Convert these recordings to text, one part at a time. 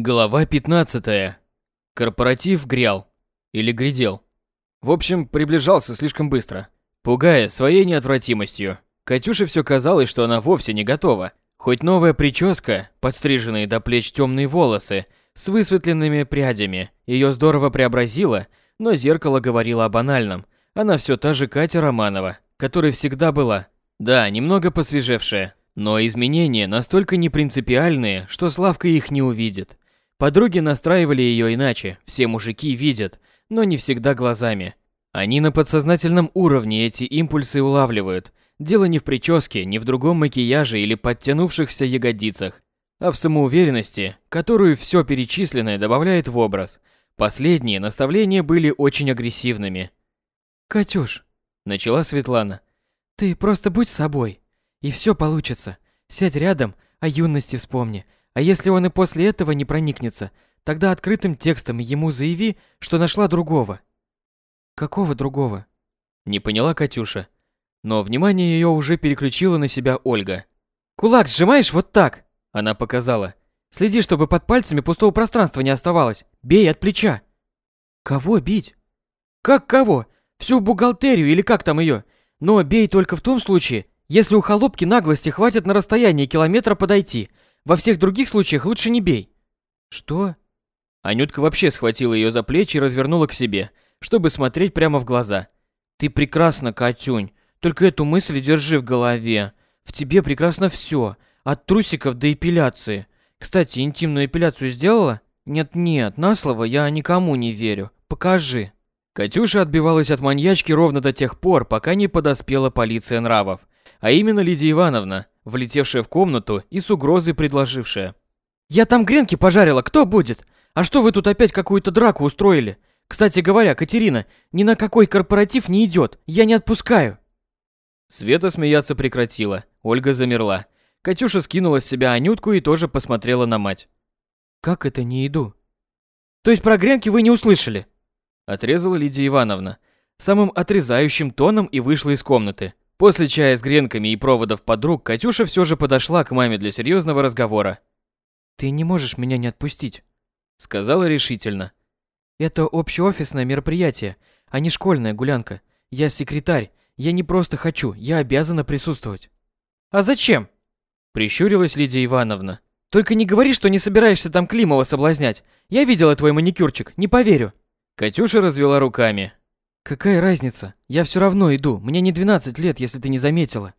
Глава 15. Корпоратив грял. Или грядел. В общем, приближался слишком быстро, пугая своей неотвратимостью. Катюше все казалось, что она вовсе не готова. Хоть новая прическа, подстриженные до плеч темные волосы, с высветленными прядями, ее здорово преобразила, но зеркало говорило о банальном. Она все та же Катя Романова, которой всегда была. Да, немного посвежевшая, но изменения настолько непринципиальные, что Славка их не увидит. Подруги настраивали ее иначе, все мужики видят, но не всегда глазами. Они на подсознательном уровне эти импульсы улавливают. Дело не в прическе, не в другом макияже или подтянувшихся ягодицах, а в самоуверенности, которую все перечисленное добавляет в образ. Последние наставления были очень агрессивными. «Катюш», — начала Светлана, — «ты просто будь собой, и все получится. Сядь рядом, о юности вспомни, а если он и после этого не проникнется, тогда открытым текстом ему заяви, что нашла другого. Какого другого? Не поняла Катюша. Но внимание ее уже переключила на себя Ольга. Кулак сжимаешь вот так, она показала. Следи, чтобы под пальцами пустого пространства не оставалось. Бей от плеча. Кого бить? Как кого? Всю бухгалтерию или как там ее? Но бей только в том случае, если у холопки наглости хватит на расстояние километра подойти, во всех других случаях лучше не бей. Что? Анютка вообще схватила ее за плечи и развернула к себе, чтобы смотреть прямо в глаза. Ты прекрасна, Катюнь, только эту мысль держи в голове. В тебе прекрасно все, от трусиков до эпиляции. Кстати, интимную эпиляцию сделала? Нет-нет, на слово я никому не верю. Покажи. Катюша отбивалась от маньячки ровно до тех пор, пока не подоспела полиция нравов, а именно Лидия Ивановна, влетевшая в комнату и с угрозой предложившая. «Я там гренки пожарила, кто будет? А что вы тут опять какую-то драку устроили? Кстати говоря, Катерина, ни на какой корпоратив не идет, я не отпускаю». Света смеяться прекратила, Ольга замерла. Катюша скинула с себя Анютку и тоже посмотрела на мать. «Как это не иду?» «То есть про гренки вы не услышали?» Отрезала Лидия Ивановна, самым отрезающим тоном и вышла из комнаты. После чая с гренками и проводов подруг Катюша все же подошла к маме для серьезного разговора. «Ты не можешь меня не отпустить», — сказала решительно. «Это общеофисное мероприятие, а не школьная гулянка. Я секретарь, я не просто хочу, я обязана присутствовать». «А зачем?» — прищурилась Лидия Ивановна. «Только не говори, что не собираешься там Климова соблазнять. Я видела твой маникюрчик, не поверю». Катюша развела руками. Какая разница? Я все равно иду. Мне не 12 лет, если ты не заметила.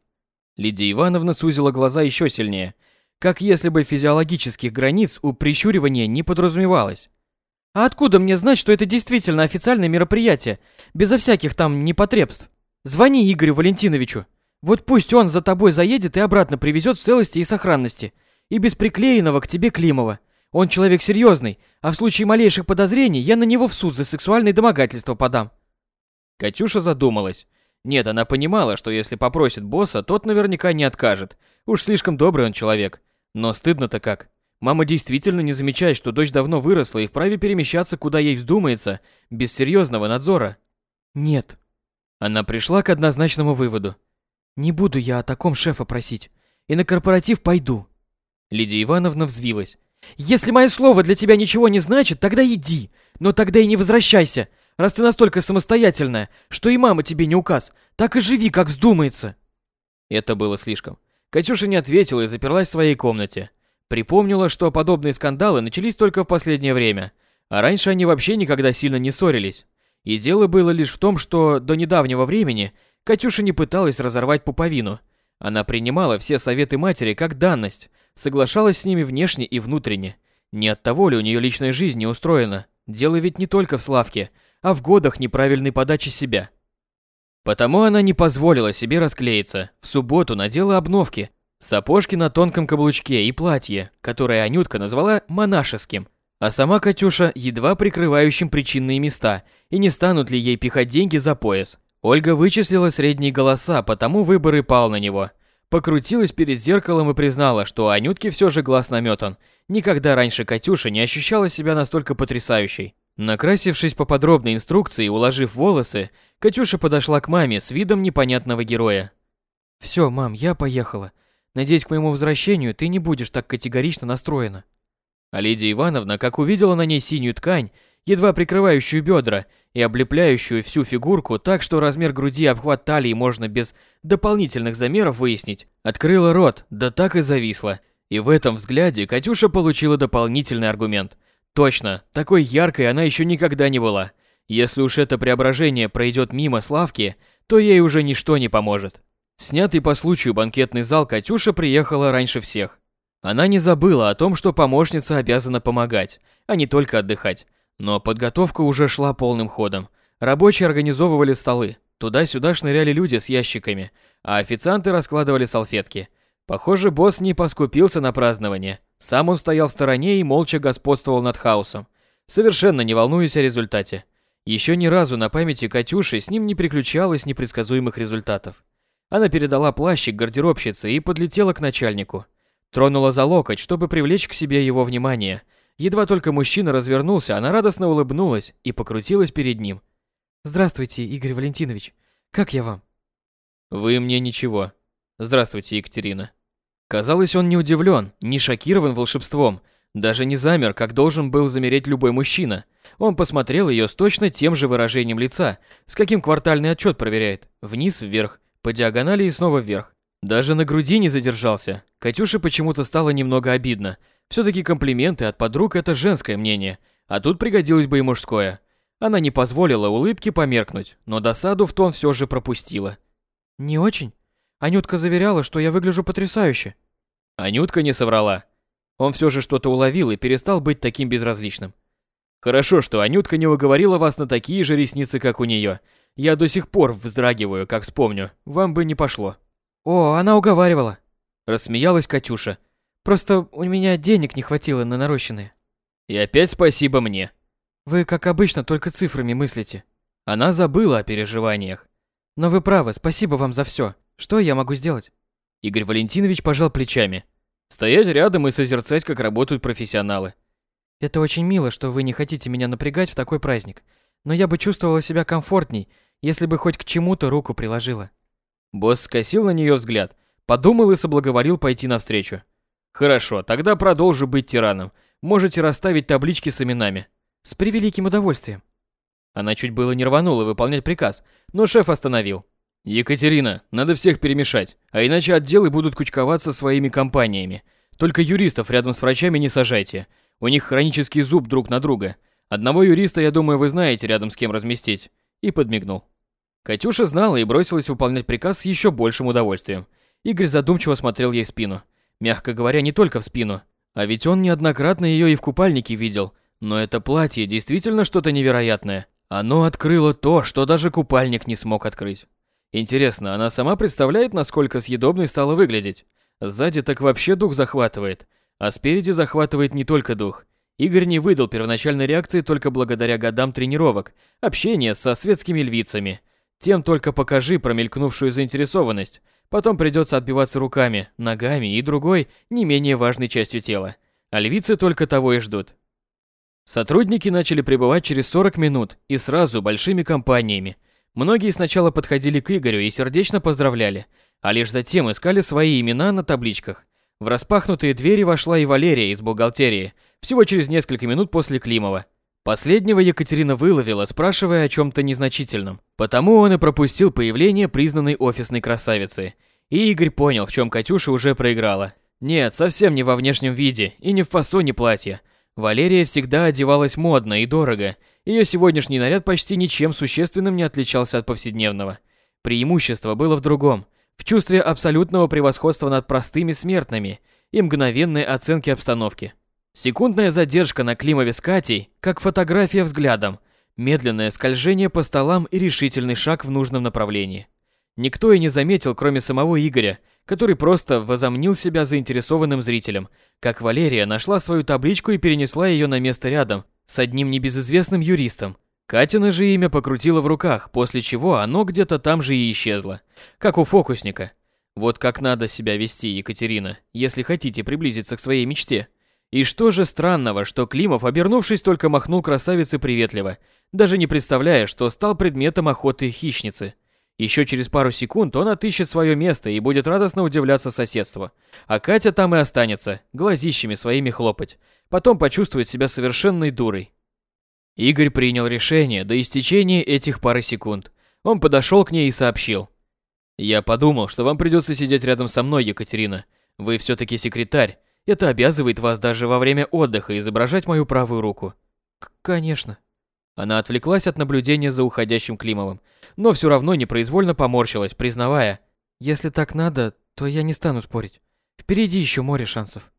Лидия Ивановна сузила глаза еще сильнее, как если бы физиологических границ у прищуривания не подразумевалось. А откуда мне знать, что это действительно официальное мероприятие, безо всяких там непотребств? Звони Игорю Валентиновичу. Вот пусть он за тобой заедет и обратно привезет в целости и сохранности. И без приклеенного к тебе Климова. Он человек серьезный, а в случае малейших подозрений я на него в суд за сексуальное домогательство подам. Катюша задумалась. Нет, она понимала, что если попросит босса, тот наверняка не откажет. Уж слишком добрый он человек. Но стыдно-то как. Мама действительно не замечает, что дочь давно выросла и вправе перемещаться, куда ей вздумается, без серьезного надзора. Нет. Она пришла к однозначному выводу. Не буду я о таком шефа просить. И на корпоратив пойду. Лидия Ивановна взвилась. Если мое слово для тебя ничего не значит, тогда иди. Но тогда и не возвращайся. Раз ты настолько самостоятельная, что и мама тебе не указ, так и живи, как вздумается. Это было слишком. Катюша не ответила и заперлась в своей комнате. Припомнила, что подобные скандалы начались только в последнее время, а раньше они вообще никогда сильно не ссорились. И дело было лишь в том, что до недавнего времени Катюша не пыталась разорвать пуповину. Она принимала все советы матери как данность, соглашалась с ними внешне и внутренне. Не от того ли у нее личная жизнь не устроена. Дело ведь не только в Славке – а в годах неправильной подачи себя. Потому она не позволила себе расклеиться. В субботу надела обновки, сапожки на тонком каблучке и платье, которое Анютка назвала монашеским, а сама Катюша едва прикрывающим причинные места, и не станут ли ей пихать деньги за пояс. Ольга вычислила средние голоса, потому выбор и пал на него. Покрутилась перед зеркалом и признала, что Анютке все же глаз наметан. Никогда раньше Катюша не ощущала себя настолько потрясающей. Накрасившись по подробной инструкции и уложив волосы, Катюша подошла к маме с видом непонятного героя. «Все, мам, я поехала. Надеюсь, к моему возвращению ты не будешь так категорично настроена». А Лидия Ивановна, как увидела на ней синюю ткань, едва прикрывающую бедра и облепляющую всю фигурку так, что размер груди и обхват талии можно без дополнительных замеров выяснить, открыла рот, да так и зависла. И в этом взгляде Катюша получила дополнительный аргумент. Точно, такой яркой она еще никогда не была. Если уж это преображение пройдет мимо Славки, то ей уже ничто не поможет. В снятый по случаю банкетный зал Катюша приехала раньше всех. Она не забыла о том, что помощница обязана помогать, а не только отдыхать. Но подготовка уже шла полным ходом. Рабочие организовывали столы, туда-сюда шныряли люди с ящиками, а официанты раскладывали салфетки. Похоже, босс не поскупился на празднование. Сам он стоял в стороне и молча господствовал над хаосом, совершенно не волнуясь о результате. Еще ни разу на памяти Катюши с ним не приключалось непредсказуемых результатов. Она передала плащик гардеробщице и подлетела к начальнику. Тронула за локоть, чтобы привлечь к себе его внимание. Едва только мужчина развернулся, она радостно улыбнулась и покрутилась перед ним. «Здравствуйте, Игорь Валентинович. Как я вам?» «Вы мне ничего. Здравствуйте, Екатерина». Казалось, он не удивлен, не шокирован волшебством, даже не замер, как должен был замереть любой мужчина. Он посмотрел ее с точно тем же выражением лица, с каким квартальный отчет проверяет. Вниз-вверх, по диагонали и снова вверх. Даже на груди не задержался. Катюше почему-то стало немного обидно. Все-таки комплименты от подруг – это женское мнение, а тут пригодилось бы и мужское. Она не позволила улыбке померкнуть, но досаду в тон все же пропустила. «Не очень. Анютка заверяла, что я выгляжу потрясающе». Анютка не соврала. Он все же что-то уловил и перестал быть таким безразличным. Хорошо, что Анютка не уговорила вас на такие же ресницы, как у нее. Я до сих пор вздрагиваю, как вспомню. Вам бы не пошло. О, она уговаривала. Рассмеялась Катюша. Просто у меня денег не хватило на нарощенные. И опять спасибо мне. Вы, как обычно, только цифрами мыслите. Она забыла о переживаниях. Но вы правы, спасибо вам за все. Что я могу сделать? Игорь Валентинович пожал плечами. Стоять рядом и созерцать, как работают профессионалы. Это очень мило, что вы не хотите меня напрягать в такой праздник. Но я бы чувствовала себя комфортней, если бы хоть к чему-то руку приложила. Босс скосил на нее взгляд, подумал и соблаговорил пойти навстречу. Хорошо, тогда продолжу быть тираном. Можете расставить таблички с именами. С превеликим удовольствием. Она чуть было не рванула выполнять приказ, но шеф остановил. Екатерина, надо всех перемешать, а иначе отделы будут кучковаться своими компаниями. Только юристов рядом с врачами не сажайте. У них хронический зуб друг на друга. Одного юриста, я думаю, вы знаете, рядом с кем разместить. И подмигнул. Катюша знала и бросилась выполнять приказ с еще большим удовольствием. Игорь задумчиво смотрел ей в спину. Мягко говоря, не только в спину. А ведь он неоднократно ее и в купальнике видел. Но это платье действительно что-то невероятное. Оно открыло то, что даже купальник не смог открыть. Интересно, она сама представляет, насколько съедобной стала выглядеть? Сзади так вообще дух захватывает. А спереди захватывает не только дух. Игорь не выдал первоначальной реакции только благодаря годам тренировок, общения со светскими львицами. Тем только покажи промелькнувшую заинтересованность. Потом придется отбиваться руками, ногами и другой, не менее важной частью тела. А львицы только того и ждут. Сотрудники начали прибывать через 40 минут и сразу большими компаниями. Многие сначала подходили к Игорю и сердечно поздравляли, а лишь затем искали свои имена на табличках. В распахнутые двери вошла и Валерия из бухгалтерии, всего через несколько минут после Климова. Последнего Екатерина выловила, спрашивая о чем-то незначительном. Потому он и пропустил появление признанной офисной красавицы. И Игорь понял, в чем Катюша уже проиграла. Нет, совсем не во внешнем виде и не в фасоне платья. Валерия всегда одевалась модно и дорого. Ее сегодняшний наряд почти ничем существенным не отличался от повседневного. Преимущество было в другом – в чувстве абсолютного превосходства над простыми смертными и мгновенной оценки обстановки. Секундная задержка на Климове с Катей, как фотография взглядом, медленное скольжение по столам и решительный шаг в нужном направлении. Никто и не заметил, кроме самого Игоря, который просто возомнил себя заинтересованным зрителем, как Валерия нашла свою табличку и перенесла ее на место рядом с одним небезызвестным юристом, Катина же имя покрутила в руках, после чего оно где-то там же и исчезло, как у фокусника. Вот как надо себя вести, Екатерина, если хотите приблизиться к своей мечте. И что же странного, что Климов, обернувшись, только махнул красавице приветливо, даже не представляя, что стал предметом охоты хищницы. Еще через пару секунд он отыщет свое место и будет радостно удивляться соседству. А Катя там и останется, глазищами своими хлопать. Потом почувствует себя совершенной дурой. Игорь принял решение до истечения этих пары секунд. Он подошел к ней и сообщил. «Я подумал, что вам придется сидеть рядом со мной, Екатерина. Вы все-таки секретарь. Это обязывает вас даже во время отдыха изображать мою правую руку». К «Конечно». Она отвлеклась от наблюдения за уходящим Климовым, но все равно непроизвольно поморщилась, признавая. «Если так надо, то я не стану спорить. Впереди еще море шансов».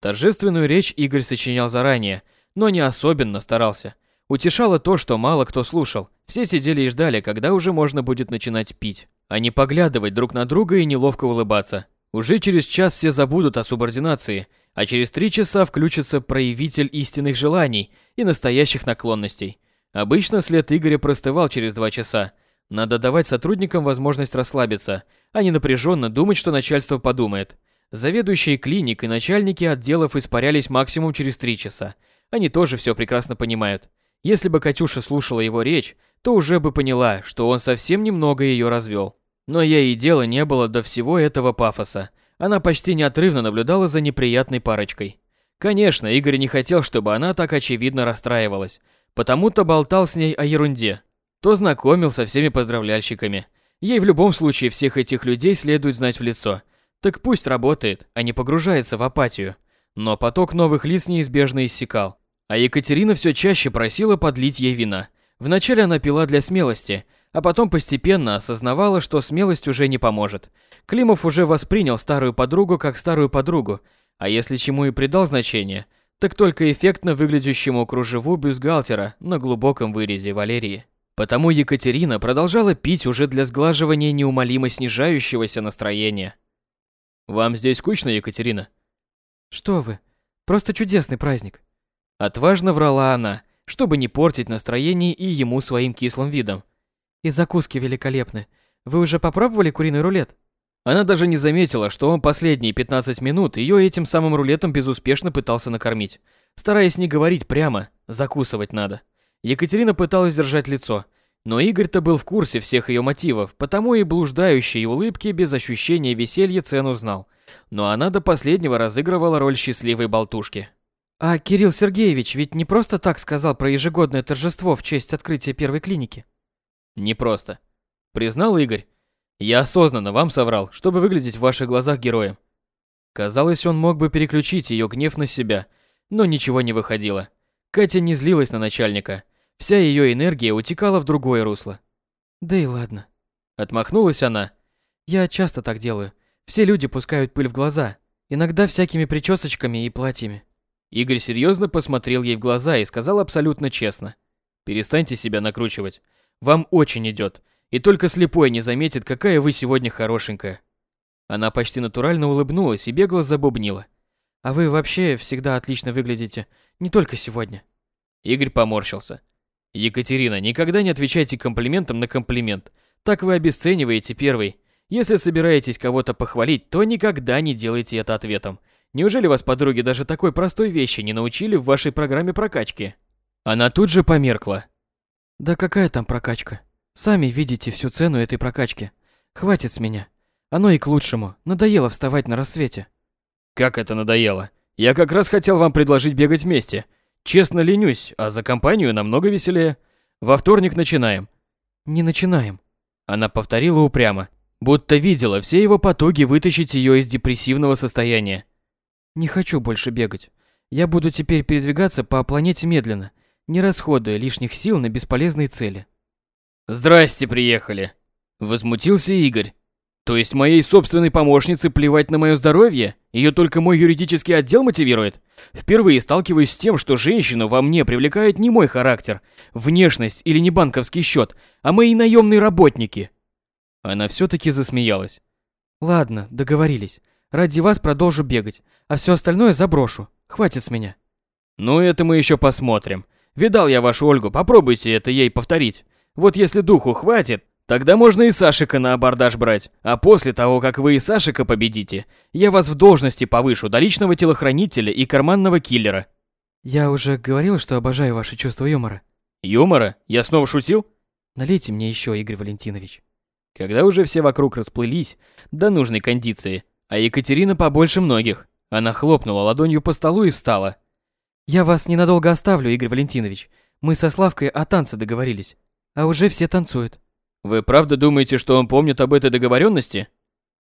Торжественную речь Игорь сочинял заранее, но не особенно старался. Утешало то, что мало кто слушал. Все сидели и ждали, когда уже можно будет начинать пить, а не поглядывать друг на друга и неловко улыбаться. Уже через час все забудут о субординации, а через три часа включится проявитель истинных желаний и настоящих наклонностей. Обычно след Игоря простывал через два часа. Надо давать сотрудникам возможность расслабиться, а не напряженно думать, что начальство подумает. Заведующие клиник и начальники отделов испарялись максимум через три часа. Они тоже все прекрасно понимают. Если бы Катюша слушала его речь, то уже бы поняла, что он совсем немного ее развел. Но ей и дела не было до всего этого пафоса. Она почти неотрывно наблюдала за неприятной парочкой. Конечно, Игорь не хотел, чтобы она так очевидно расстраивалась, потому-то болтал с ней о ерунде. То знакомил со всеми поздравляльщиками. Ей в любом случае всех этих людей следует знать в лицо. Так пусть работает, а не погружается в апатию. Но поток новых лиц неизбежно иссякал. А Екатерина все чаще просила подлить ей вина. Вначале она пила для смелости, а потом постепенно осознавала, что смелость уже не поможет. Климов уже воспринял старую подругу как старую подругу, а если чему и придал значение, так только эффектно выглядящему кружеву бюстгальтера на глубоком вырезе Валерии. Потому Екатерина продолжала пить уже для сглаживания неумолимо снижающегося настроения. «Вам здесь скучно, Екатерина?» «Что вы, просто чудесный праздник. Отважно врала она, чтобы не портить настроение и ему своим кислым видом. И закуски великолепны. Вы уже попробовали куриный рулет? Она даже не заметила, что он последние 15 минут ее этим самым рулетом безуспешно пытался накормить, стараясь не говорить прямо, закусывать надо. Екатерина пыталась держать лицо, но Игорь-то был в курсе всех ее мотивов, потому и блуждающие улыбки без ощущения веселья цену знал. Но она до последнего разыгрывала роль счастливой болтушки. А Кирилл Сергеевич ведь не просто так сказал про ежегодное торжество в честь открытия первой клиники. Не просто. Признал Игорь. Я осознанно вам соврал, чтобы выглядеть в ваших глазах героем. Казалось, он мог бы переключить ее гнев на себя, но ничего не выходило. Катя не злилась на начальника. Вся ее энергия утекала в другое русло. Да и ладно. Отмахнулась она. Я часто так делаю. Все люди пускают пыль в глаза, иногда всякими причесочками и платьями. Игорь серьезно посмотрел ей в глаза и сказал абсолютно честно. «Перестаньте себя накручивать. Вам очень идет, и только слепой не заметит, какая вы сегодня хорошенькая». Она почти натурально улыбнулась и бегло забубнила. «А вы вообще всегда отлично выглядите, не только сегодня». Игорь поморщился. «Екатерина, никогда не отвечайте комплиментом на комплимент. Так вы обесцениваете первый. Если собираетесь кого-то похвалить, то никогда не делайте это ответом. Неужели вас подруги даже такой простой вещи не научили в вашей программе прокачки? Она тут же померкла. Да какая там прокачка? Сами видите всю цену этой прокачки. Хватит с меня. Оно и к лучшему. Надоело вставать на рассвете. Как это надоело? Я как раз хотел вам предложить бегать вместе. Честно ленюсь, а за компанию намного веселее. Во вторник начинаем. Не начинаем. Она повторила упрямо, будто видела все его потуги вытащить ее из депрессивного состояния. Не хочу больше бегать. Я буду теперь передвигаться по планете медленно, не расходуя лишних сил на бесполезные цели. Здрасте, приехали. Возмутился Игорь. То есть моей собственной помощнице плевать на мое здоровье? Ее только мой юридический отдел мотивирует? Впервые сталкиваюсь с тем, что женщину во мне привлекает не мой характер, внешность или не банковский счет, а мои наемные работники. Она все-таки засмеялась. Ладно, договорились. Ради вас продолжу бегать, а все остальное заброшу. Хватит с меня. Ну, это мы еще посмотрим. Видал я вашу Ольгу, попробуйте это ей повторить. Вот если духу хватит, тогда можно и Сашика на абордаж брать. А после того, как вы и Сашика победите, я вас в должности повышу до личного телохранителя и карманного киллера. Я уже говорил, что обожаю ваше чувство юмора. Юмора? Я снова шутил? Налейте мне еще, Игорь Валентинович. Когда уже все вокруг расплылись до нужной кондиции, а Екатерина побольше многих, она хлопнула ладонью по столу и встала. «Я вас ненадолго оставлю, Игорь Валентинович. Мы со Славкой о танце договорились, а уже все танцуют». «Вы правда думаете, что он помнит об этой договоренности?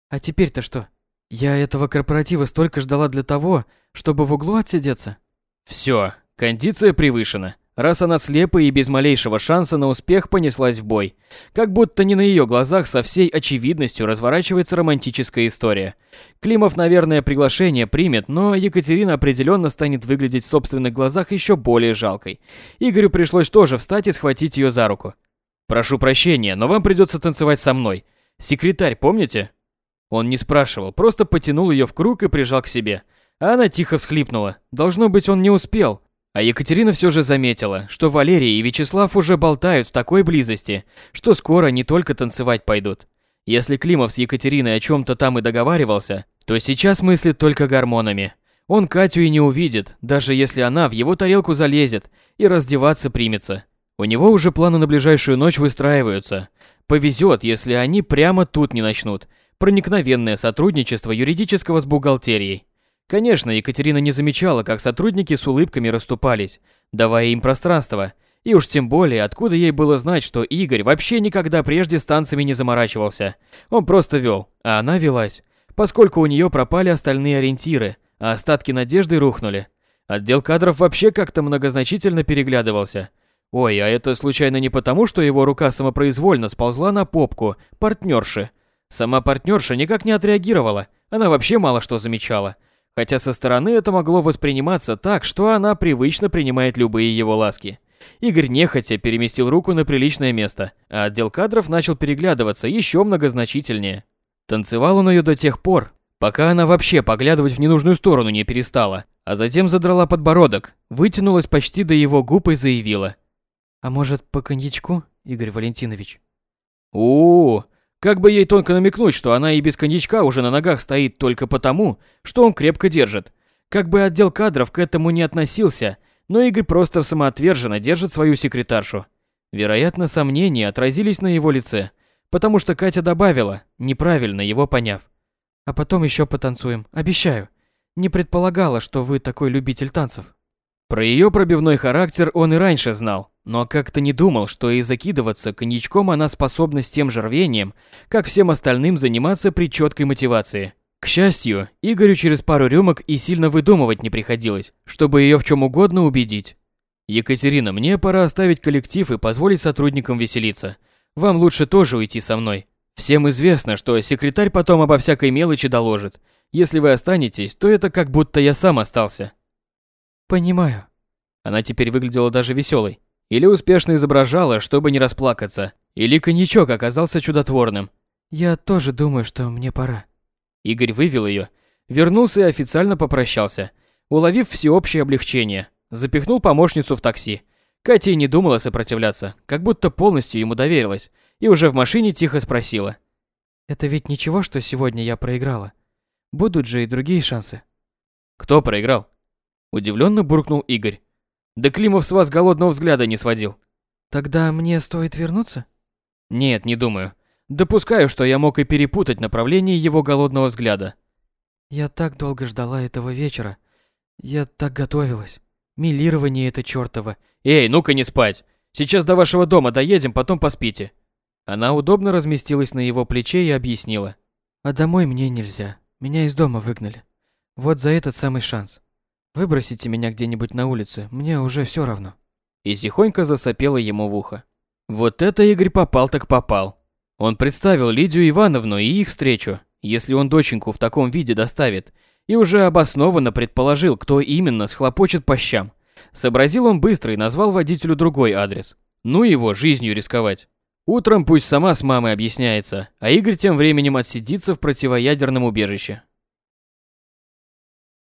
«А теперь-то что? Я этого корпоратива столько ждала для того, чтобы в углу отсидеться?» Все, кондиция превышена раз она слепо и без малейшего шанса на успех понеслась в бой. Как будто не на ее глазах со всей очевидностью разворачивается романтическая история. Климов, наверное, приглашение примет, но Екатерина определенно станет выглядеть в собственных глазах еще более жалкой. Игорю пришлось тоже встать и схватить ее за руку. «Прошу прощения, но вам придется танцевать со мной. Секретарь, помните?» Он не спрашивал, просто потянул ее в круг и прижал к себе. А она тихо всхлипнула. Должно быть, он не успел. А Екатерина все же заметила, что Валерий и Вячеслав уже болтают в такой близости, что скоро не только танцевать пойдут. Если Климов с Екатериной о чем-то там и договаривался, то сейчас мыслит только гормонами. Он Катю и не увидит, даже если она в его тарелку залезет и раздеваться примется. У него уже планы на ближайшую ночь выстраиваются. Повезет, если они прямо тут не начнут. Проникновенное сотрудничество юридического с бухгалтерией. Конечно, Екатерина не замечала, как сотрудники с улыбками расступались, давая им пространство. И уж тем более, откуда ей было знать, что Игорь вообще никогда прежде с танцами не заморачивался. Он просто вел, а она велась, поскольку у нее пропали остальные ориентиры, а остатки надежды рухнули. Отдел кадров вообще как-то многозначительно переглядывался. Ой, а это случайно не потому, что его рука самопроизвольно сползла на попку партнерши. Сама партнерша никак не отреагировала, она вообще мало что замечала. Хотя со стороны это могло восприниматься так, что она привычно принимает любые его ласки. Игорь нехотя переместил руку на приличное место, а отдел кадров начал переглядываться еще многозначительнее. Танцевал он ее до тех пор, пока она вообще поглядывать в ненужную сторону не перестала, а затем задрала подбородок, вытянулась почти до его губ и заявила. «А может, по коньячку, Игорь Валентинович?» у, -у, -у как бы ей тонко намекнуть, что она и без коньячка уже на ногах стоит только потому, что он крепко держит. Как бы отдел кадров к этому не относился, но Игорь просто самоотверженно держит свою секретаршу. Вероятно, сомнения отразились на его лице, потому что Катя добавила, неправильно его поняв. «А потом еще потанцуем, обещаю. Не предполагала, что вы такой любитель танцев». Про ее пробивной характер он и раньше знал, но как-то не думал, что и закидываться коньячком она способна с тем же рвением, как всем остальным заниматься при четкой мотивации. К счастью, Игорю через пару рюмок и сильно выдумывать не приходилось, чтобы ее в чем угодно убедить. «Екатерина, мне пора оставить коллектив и позволить сотрудникам веселиться. Вам лучше тоже уйти со мной. Всем известно, что секретарь потом обо всякой мелочи доложит. Если вы останетесь, то это как будто я сам остался». «Понимаю». Она теперь выглядела даже веселой. Или успешно изображала, чтобы не расплакаться. Или коньячок оказался чудотворным. «Я тоже думаю, что мне пора». Игорь вывел ее, вернулся и официально попрощался, уловив всеобщее облегчение. Запихнул помощницу в такси. Катя и не думала сопротивляться, как будто полностью ему доверилась, и уже в машине тихо спросила. «Это ведь ничего, что сегодня я проиграла? Будут же и другие шансы». «Кто проиграл?» Удивленно буркнул Игорь. Да Климов с вас голодного взгляда не сводил. Тогда мне стоит вернуться? Нет, не думаю. Допускаю, что я мог и перепутать направление его голодного взгляда. Я так долго ждала этого вечера. Я так готовилась. Милирование это чёртово. Эй, ну-ка не спать. Сейчас до вашего дома доедем, потом поспите. Она удобно разместилась на его плече и объяснила. А домой мне нельзя. Меня из дома выгнали. Вот за этот самый шанс. Выбросите меня где-нибудь на улице, мне уже все равно. И тихонько засопела ему в ухо. Вот это Игорь попал так попал. Он представил Лидию Ивановну и их встречу, если он доченьку в таком виде доставит, и уже обоснованно предположил, кто именно схлопочет по щам. Сообразил он быстро и назвал водителю другой адрес. Ну его жизнью рисковать. Утром пусть сама с мамой объясняется, а Игорь тем временем отсидится в противоядерном убежище.